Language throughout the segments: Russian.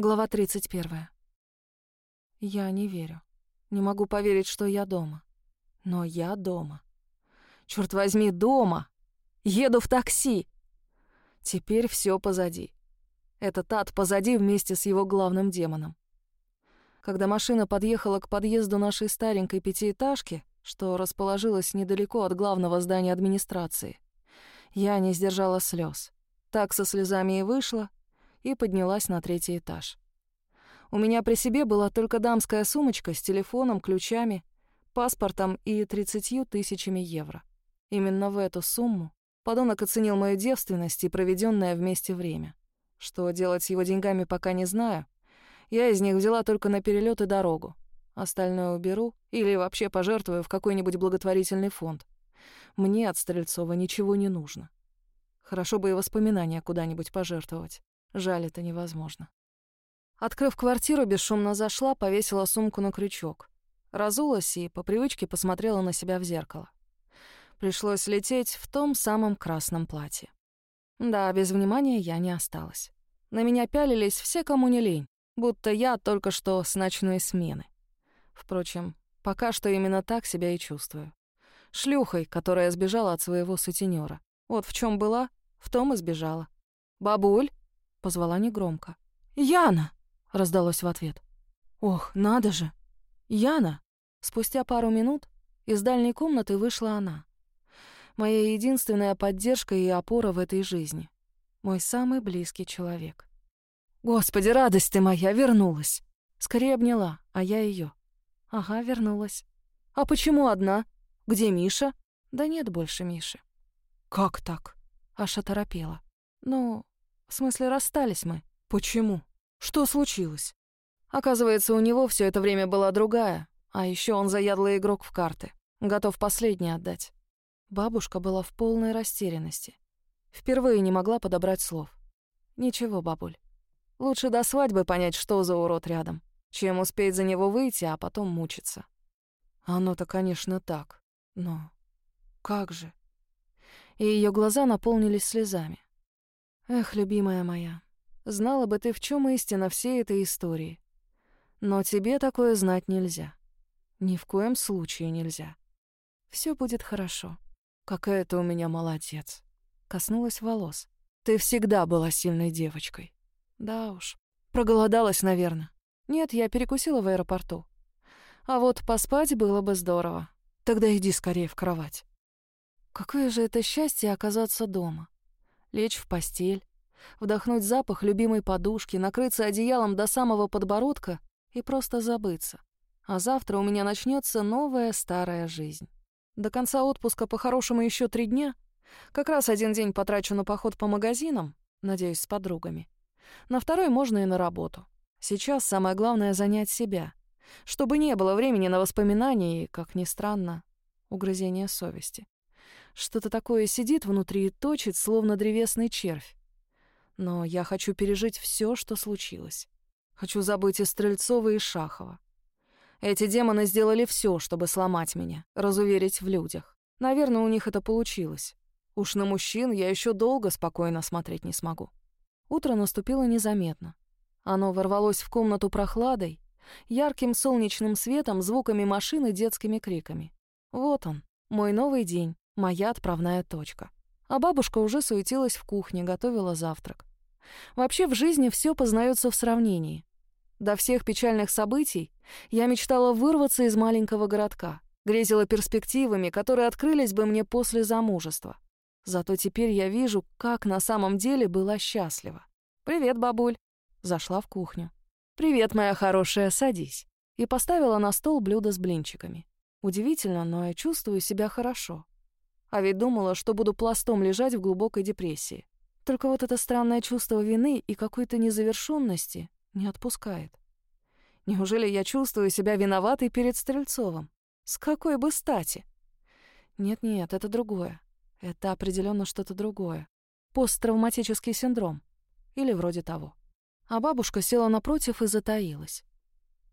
Глава 31. Я не верю. Не могу поверить, что я дома. Но я дома. Черт возьми, дома! Еду в такси! Теперь все позади. Этот ад позади вместе с его главным демоном. Когда машина подъехала к подъезду нашей старенькой пятиэтажки, что расположилась недалеко от главного здания администрации, я не сдержала слез. Так со слезами и вышла, и поднялась на третий этаж. У меня при себе была только дамская сумочка с телефоном, ключами, паспортом и 30 тысячами евро. Именно в эту сумму подонок оценил мою девственность и проведенное вместе время. Что делать с его деньгами, пока не знаю. Я из них взяла только на перелет и дорогу. Остальное уберу или вообще пожертвую в какой-нибудь благотворительный фонд. Мне от Стрельцова ничего не нужно. Хорошо бы и воспоминания куда-нибудь пожертвовать. Жаль, это невозможно. Открыв квартиру, бесшумно зашла, повесила сумку на крючок. Разулась и по привычке посмотрела на себя в зеркало. Пришлось лететь в том самом красном платье. Да, без внимания я не осталась. На меня пялились все, кому не лень, будто я только что с ночной смены. Впрочем, пока что именно так себя и чувствую. Шлюхой, которая сбежала от своего сутенёра. Вот в чем была, в том и сбежала. «Бабуль!» — позвала негромко. «Яна!» — раздалось в ответ. «Ох, надо же! Яна!» Спустя пару минут из дальней комнаты вышла она. Моя единственная поддержка и опора в этой жизни. Мой самый близкий человек. «Господи, радость ты моя, вернулась!» Скорее обняла, а я ее. «Ага, вернулась. А почему одна? Где Миша?» «Да нет больше Миши». «Как так?» Аж оторопела. «Ну, в смысле, расстались мы. Почему? Что случилось? Оказывается, у него все это время была другая, а еще он заядлый игрок в карты, готов последний отдать. Бабушка была в полной растерянности. Впервые не могла подобрать слов. Ничего, бабуль. Лучше до свадьбы понять, что за урод рядом, чем успеть за него выйти, а потом мучиться. Оно-то, конечно, так. Но как же? И ее глаза наполнились слезами. Эх, любимая моя, знала бы ты, в чем истина всей этой истории. Но тебе такое знать нельзя. Ни в коем случае нельзя. Все будет хорошо. Какая ты у меня молодец. Коснулась волос. Ты всегда была сильной девочкой. Да уж. Проголодалась, наверное. Нет, я перекусила в аэропорту. А вот поспать было бы здорово. Тогда иди скорее в кровать. Какое же это счастье оказаться дома лечь в постель, вдохнуть запах любимой подушки, накрыться одеялом до самого подбородка и просто забыться. А завтра у меня начнется новая старая жизнь. До конца отпуска по-хорошему еще три дня. Как раз один день потрачу на поход по магазинам, надеюсь, с подругами. На второй можно и на работу. Сейчас самое главное — занять себя, чтобы не было времени на воспоминания и, как ни странно, угрызения совести. Что-то такое сидит внутри и точит, словно древесный червь. Но я хочу пережить все, что случилось. Хочу забыть и Стрельцова, и Шахова. Эти демоны сделали все, чтобы сломать меня, разуверить в людях. Наверное, у них это получилось. Уж на мужчин я еще долго спокойно смотреть не смогу. Утро наступило незаметно. Оно ворвалось в комнату прохладой, ярким солнечным светом, звуками машин и детскими криками. Вот он, мой новый день, моя отправная точка. А бабушка уже суетилась в кухне, готовила завтрак. Вообще в жизни все познается в сравнении. До всех печальных событий я мечтала вырваться из маленького городка, грезила перспективами, которые открылись бы мне после замужества. Зато теперь я вижу, как на самом деле была счастлива. «Привет, бабуль!» Зашла в кухню. «Привет, моя хорошая, садись!» И поставила на стол блюдо с блинчиками. Удивительно, но я чувствую себя хорошо. А ведь думала, что буду пластом лежать в глубокой депрессии. Только вот это странное чувство вины и какой-то незавершенности не отпускает. Неужели я чувствую себя виноватой перед Стрельцовым? С какой бы стати? Нет-нет, это другое. Это определенно что-то другое. Посттравматический синдром. Или вроде того. А бабушка села напротив и затаилась.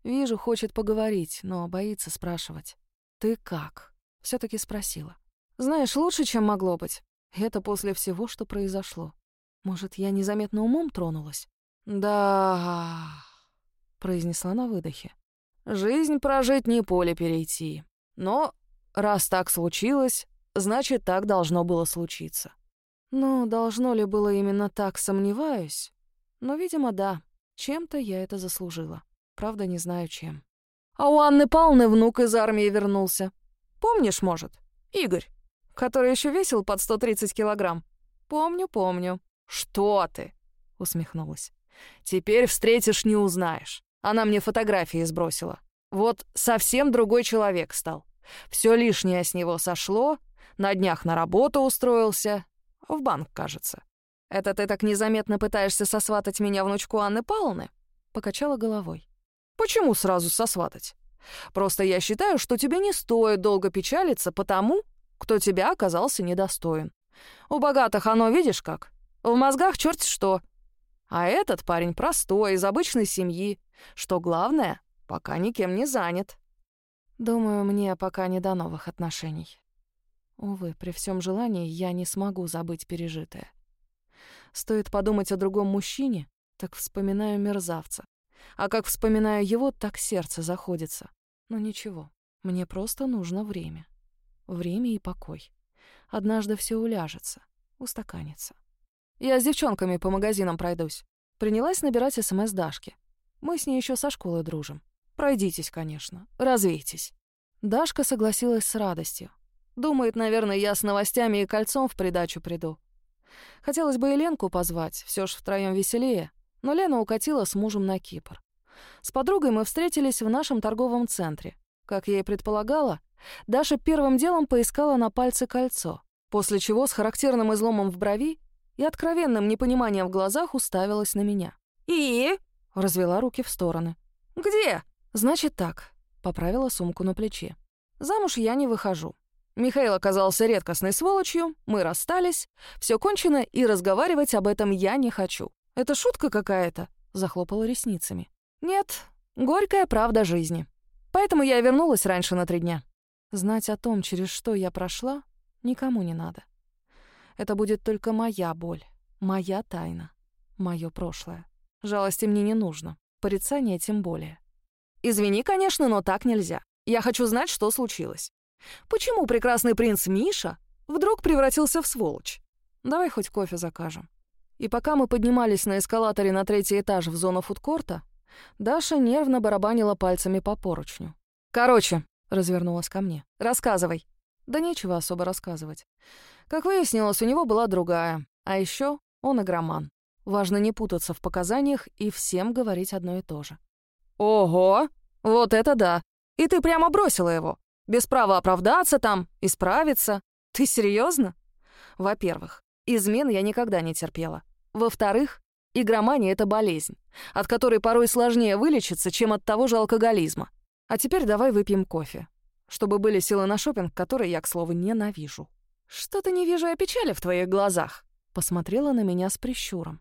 Вижу, хочет поговорить, но боится спрашивать. «Ты как?» — все таки спросила. Знаешь, лучше, чем могло быть. Это после всего, что произошло. Может, я незаметно умом тронулась? Да, произнесла на выдохе. «Жизнь прожить не поле перейти. Но раз так случилось, значит, так должно было случиться». Ну, должно ли было именно так, сомневаюсь. Но, видимо, да. Чем-то я это заслужила. Правда, не знаю, чем. А у Анны Павловны внук из армии вернулся. Помнишь, может? Игорь, который еще весил под 130 килограмм. Помню, помню. Что ты? Усмехнулась. Теперь встретишь, не узнаешь. Она мне фотографии сбросила. Вот совсем другой человек стал. Все лишнее с него сошло, на днях на работу устроился. В банк, кажется. Это ты так незаметно пытаешься сосватать меня внучку Анны Павловны? Покачала головой. Почему сразу сосватать? Просто я считаю, что тебе не стоит долго печалиться потому, кто тебя оказался недостоин. У богатых оно, видишь как? В мозгах черт что. А этот парень простой, из обычной семьи. Что главное, пока никем не занят. Думаю, мне пока не до новых отношений. Увы, при всем желании я не смогу забыть пережитое. Стоит подумать о другом мужчине, так вспоминаю мерзавца. А как вспоминаю его, так сердце заходится. Но ничего, мне просто нужно время. Время и покой. Однажды все уляжется, устаканится. Я с девчонками по магазинам пройдусь. Принялась набирать СМС Дашки. Мы с ней еще со школы дружим. Пройдитесь, конечно, развейтесь. Дашка согласилась с радостью. Думает, наверное, я с новостями и кольцом в придачу приду. Хотелось бы и Ленку позвать, все ж втроем веселее, но Лена укатила с мужем на Кипр. С подругой мы встретились в нашем торговом центре. Как я и предполагала, Даша первым делом поискала на пальце кольцо, после чего с характерным изломом в брови и откровенным непониманием в глазах уставилась на меня. «И?» — развела руки в стороны. «Где?» «Значит так», — поправила сумку на плече. «Замуж я не выхожу. Михаил оказался редкостной сволочью, мы расстались, все кончено, и разговаривать об этом я не хочу. Это шутка какая-то?» — захлопала ресницами. «Нет, горькая правда жизни. Поэтому я вернулась раньше на три дня. Знать о том, через что я прошла, никому не надо. Это будет только моя боль, моя тайна, мое прошлое. Жалости мне не нужно, порицания тем более. Извини, конечно, но так нельзя. Я хочу знать, что случилось. Почему прекрасный принц Миша вдруг превратился в сволочь? Давай хоть кофе закажем. И пока мы поднимались на эскалаторе на третий этаж в зону фудкорта, Даша нервно барабанила пальцами по поручню. «Короче», — развернулась ко мне, — «рассказывай». Да нечего особо рассказывать. Как выяснилось, у него была другая. А еще он игроман. Важно не путаться в показаниях и всем говорить одно и то же. «Ого! Вот это да! И ты прямо бросила его!» Без права оправдаться там, исправиться. Ты серьезно? Во-первых, измен я никогда не терпела. Во-вторых, игромания — это болезнь, от которой порой сложнее вылечиться, чем от того же алкоголизма. А теперь давай выпьем кофе, чтобы были силы на шопинг, который я, к слову, ненавижу. Что-то не вижу я печали в твоих глазах. Посмотрела на меня с прищуром.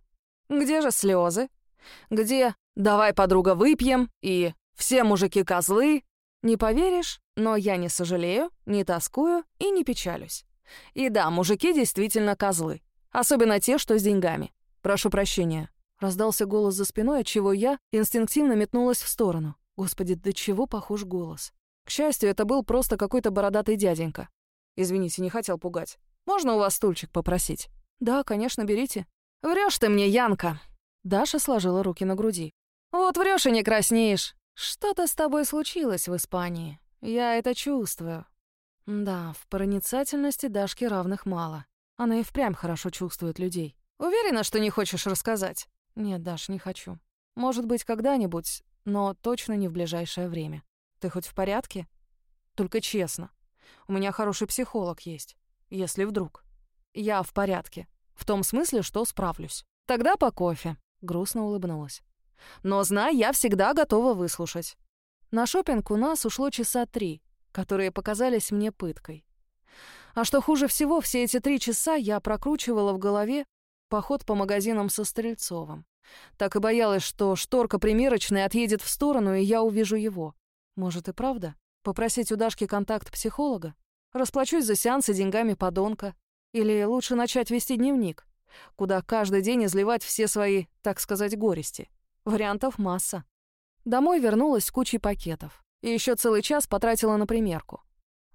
Где же слезы? Где «давай, подруга, выпьем» и «все мужики козлы»? Не поверишь, но я не сожалею, не тоскую и не печалюсь. И да, мужики действительно козлы. Особенно те, что с деньгами. Прошу прощения. Раздался голос за спиной, от чего я инстинктивно метнулась в сторону. Господи, до чего похож голос. К счастью, это был просто какой-то бородатый дяденька. Извините, не хотел пугать. Можно у вас стульчик попросить? Да, конечно, берите. Врешь ты мне, Янка. Даша сложила руки на груди. Вот врешь и не краснеешь. «Что-то с тобой случилось в Испании. Я это чувствую». Да, в проницательности Дашки равных мало. Она и впрямь хорошо чувствует людей. Уверена, что не хочешь рассказать? Нет, Даш, не хочу. Может быть, когда-нибудь, но точно не в ближайшее время. Ты хоть в порядке? Только честно. У меня хороший психолог есть. Если вдруг. Я в порядке. В том смысле, что справлюсь. Тогда по кофе. Грустно улыбнулась. Но, знай, я всегда готова выслушать. На шопинг у нас ушло часа три, которые показались мне пыткой. А что хуже всего, все эти три часа я прокручивала в голове поход по магазинам со Стрельцовым. Так и боялась, что шторка примерочной отъедет в сторону, и я увижу его. Может и правда? Попросить у Дашки контакт психолога? Расплачусь за сеансы деньгами подонка? Или лучше начать вести дневник, куда каждый день изливать все свои, так сказать, горести? Вариантов масса. Домой вернулась с кучей пакетов. И еще целый час потратила на примерку.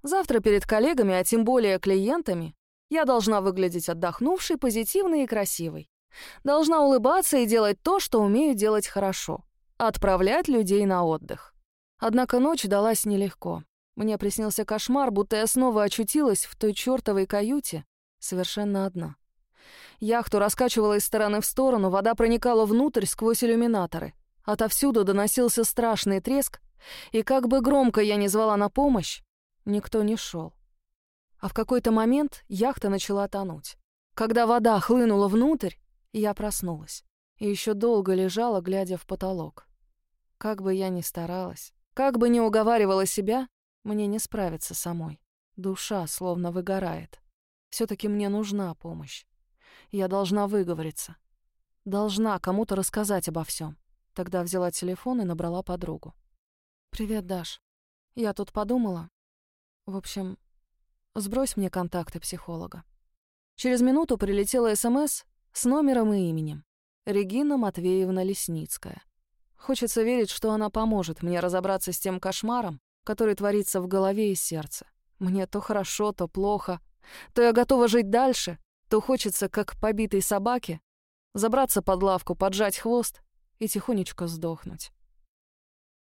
Завтра перед коллегами, а тем более клиентами, я должна выглядеть отдохнувшей, позитивной и красивой. Должна улыбаться и делать то, что умею делать хорошо. Отправлять людей на отдых. Однако ночь далась нелегко. Мне приснился кошмар, будто я снова очутилась в той чёртовой каюте, совершенно одна. Яхту раскачивала из стороны в сторону, вода проникала внутрь сквозь иллюминаторы. Отовсюду доносился страшный треск, и как бы громко я ни звала на помощь, никто не шел. А в какой-то момент яхта начала тонуть. Когда вода хлынула внутрь, я проснулась. И еще долго лежала, глядя в потолок. Как бы я ни старалась, как бы ни уговаривала себя, мне не справиться самой. Душа словно выгорает. все таки мне нужна помощь. Я должна выговориться. Должна кому-то рассказать обо всем. Тогда взяла телефон и набрала подругу. «Привет, Даш. Я тут подумала. В общем, сбрось мне контакты психолога». Через минуту прилетела СМС с номером и именем. Регина Матвеевна Лесницкая. Хочется верить, что она поможет мне разобраться с тем кошмаром, который творится в голове и сердце. Мне то хорошо, то плохо. То я готова жить дальше, то хочется, как побитой собаке, забраться под лавку, поджать хвост и тихонечко сдохнуть.